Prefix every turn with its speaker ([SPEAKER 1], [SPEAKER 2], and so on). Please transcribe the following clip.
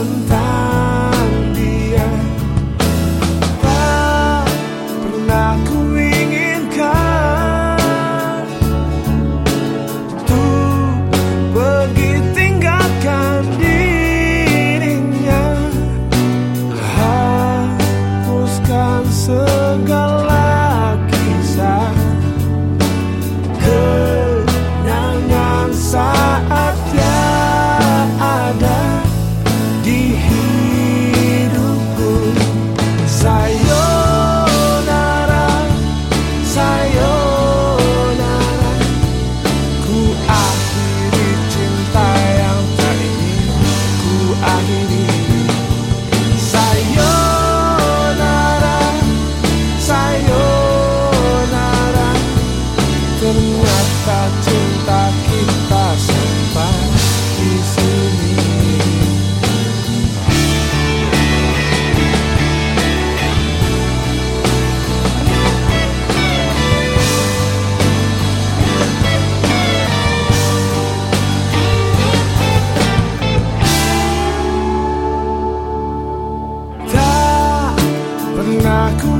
[SPEAKER 1] 等待。I